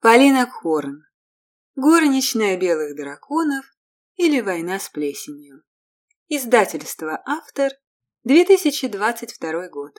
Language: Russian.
Полина Хорн. Горничная белых драконов или война с плесенью. Издательство «Автор», 2022 год.